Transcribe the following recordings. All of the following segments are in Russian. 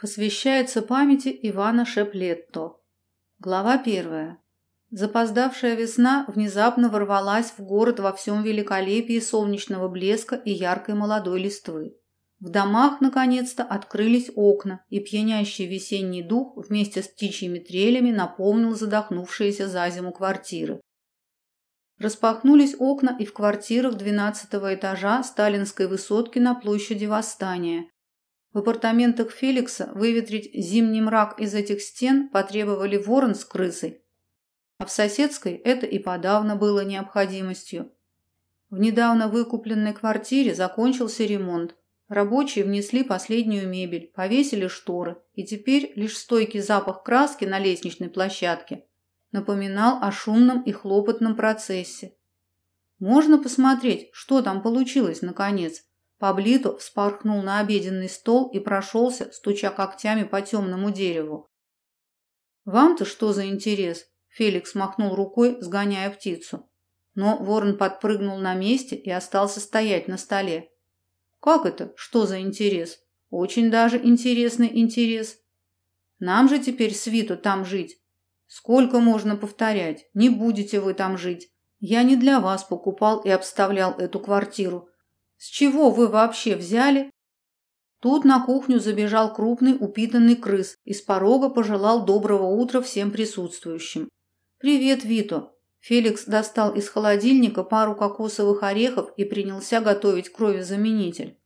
Посвящается памяти Ивана Шеплетто. Глава первая. Запоздавшая весна внезапно ворвалась в город во всем великолепии солнечного блеска и яркой молодой листвы. В домах, наконец-то, открылись окна, и пьянящий весенний дух вместе с птичьими трелями наполнил задохнувшиеся за зиму квартиры. Распахнулись окна и в квартирах 12 этажа сталинской высотки на площади Восстания, в апартаментах Феликса выветрить зимний мрак из этих стен потребовали ворон с крысой, а в соседской это и подавно было необходимостью. В недавно выкупленной квартире закончился ремонт. Рабочие внесли последнюю мебель, повесили шторы, и теперь лишь стойкий запах краски на лестничной площадке напоминал о шумном и хлопотном процессе. Можно посмотреть, что там получилось наконец, Паблито вспорхнул на обеденный стол и прошелся, стуча когтями по темному дереву. «Вам-то что за интерес?» Феликс махнул рукой, сгоняя птицу. Но ворон подпрыгнул на месте и остался стоять на столе. «Как это? Что за интерес? Очень даже интересный интерес. Нам же теперь свиту там жить. Сколько можно повторять? Не будете вы там жить. Я не для вас покупал и обставлял эту квартиру. С чего вы вообще взяли? Тут на кухню забежал крупный упитанный крыс и с порога пожелал доброго утра всем присутствующим. Привет, Вито. Феликс достал из холодильника пару кокосовых орехов и принялся готовить кровезаменитель.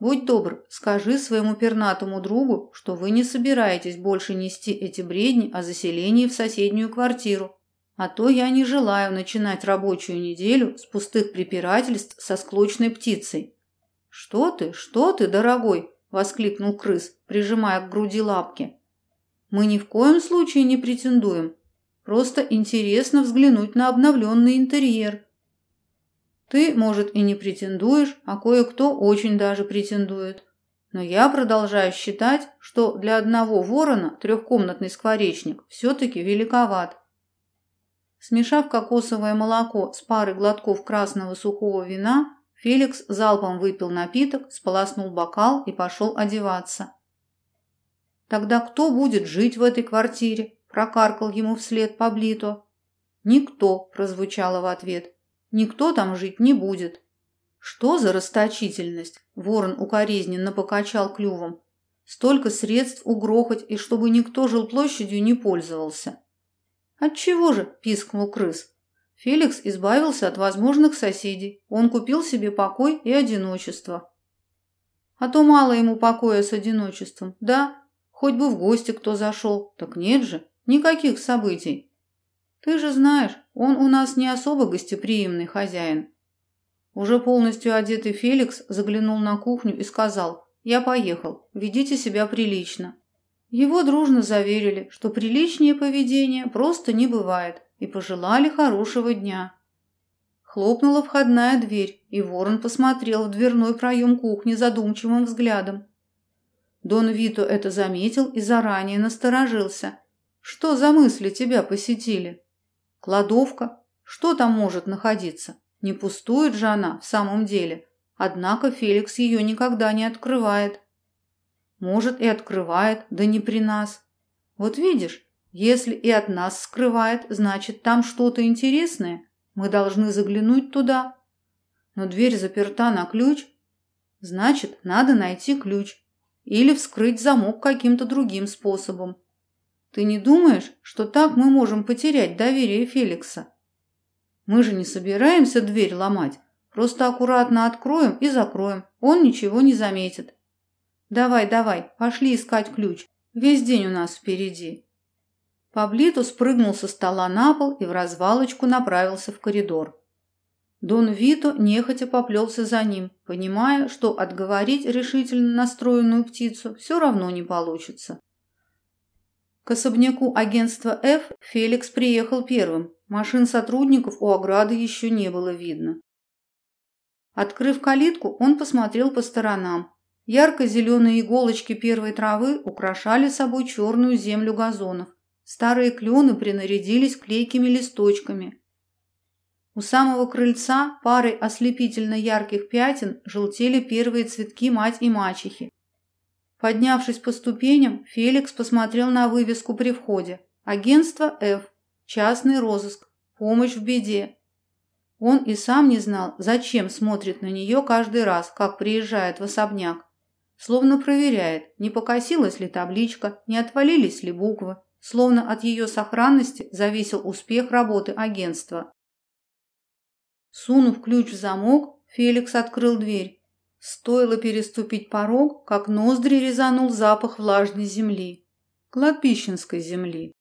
Будь добр, скажи своему пернатому другу, что вы не собираетесь больше нести эти бредни о заселении в соседнюю квартиру. А то я не желаю начинать рабочую неделю с пустых препирательств со склочной птицей. Что ты, что ты, дорогой, воскликнул крыс, прижимая к груди лапки. Мы ни в коем случае не претендуем. Просто интересно взглянуть на обновленный интерьер. Ты, может, и не претендуешь, а кое-кто очень даже претендует. Но я продолжаю считать, что для одного ворона трехкомнатный скворечник все-таки великоват. Смешав кокосовое молоко с парой глотков красного сухого вина, Феликс залпом выпил напиток, сполоснул бокал и пошел одеваться. «Тогда кто будет жить в этой квартире?» – прокаркал ему вслед Паблито. «Никто», – прозвучало в ответ. «Никто там жить не будет». «Что за расточительность?» – ворон укоризненно покачал клювом. «Столько средств угрохать, и чтобы никто жилплощадью не пользовался». «Отчего же?» – пискнул крыс. Феликс избавился от возможных соседей. Он купил себе покой и одиночество. А то мало ему покоя с одиночеством. Да, хоть бы в гости кто зашел. Так нет же, никаких событий. Ты же знаешь, он у нас не особо гостеприимный хозяин. Уже полностью одетый Феликс заглянул на кухню и сказал, «Я поехал, ведите себя прилично». Его дружно заверили, что приличнее поведения просто не бывает, и пожелали хорошего дня. Хлопнула входная дверь, и ворон посмотрел в дверной проем кухни задумчивым взглядом. Дон Вито это заметил и заранее насторожился. «Что за мысли тебя посетили?» «Кладовка. Что там может находиться? Не пустует же она в самом деле. Однако Феликс ее никогда не открывает. Может, и открывает, да не при нас. Вот видишь, если и от нас скрывает, значит, там что-то интересное. Мы должны заглянуть туда. Но дверь заперта на ключ. Значит, надо найти ключ. Или вскрыть замок каким-то другим способом. Ты не думаешь, что так мы можем потерять доверие Феликса? Мы же не собираемся дверь ломать. Просто аккуратно откроем и закроем. Он ничего не заметит. Давай, давай, пошли искать ключ. Весь день у нас впереди. Паблито спрыгнул со стола на пол и в развалочку направился в коридор. Дон Вито нехотя поплелся за ним, понимая, что отговорить решительно настроенную птицу все равно не получится. К особняку агентства F Феликс приехал первым. Машин сотрудников у ограды еще не было видно. Открыв калитку, он посмотрел по сторонам, Ярко-зеленые иголочки первой травы украшали собой черную землю газонов. Старые клены принарядились клейкими листочками. У самого крыльца парой ослепительно ярких пятен желтели первые цветки мать и мачехи. Поднявшись по ступеням, Феликс посмотрел на вывеску при входе. Агентство F. Частный розыск. Помощь в беде. Он и сам не знал, зачем смотрит на нее каждый раз, как приезжает в особняк. Словно проверяет, не покосилась ли табличка, не отвалились ли буквы, словно от ее сохранности зависел успех работы агентства. Сунув ключ в замок, Феликс открыл дверь. Стоило переступить порог, как ноздри резанул запах влажной земли, кладбищенской земли.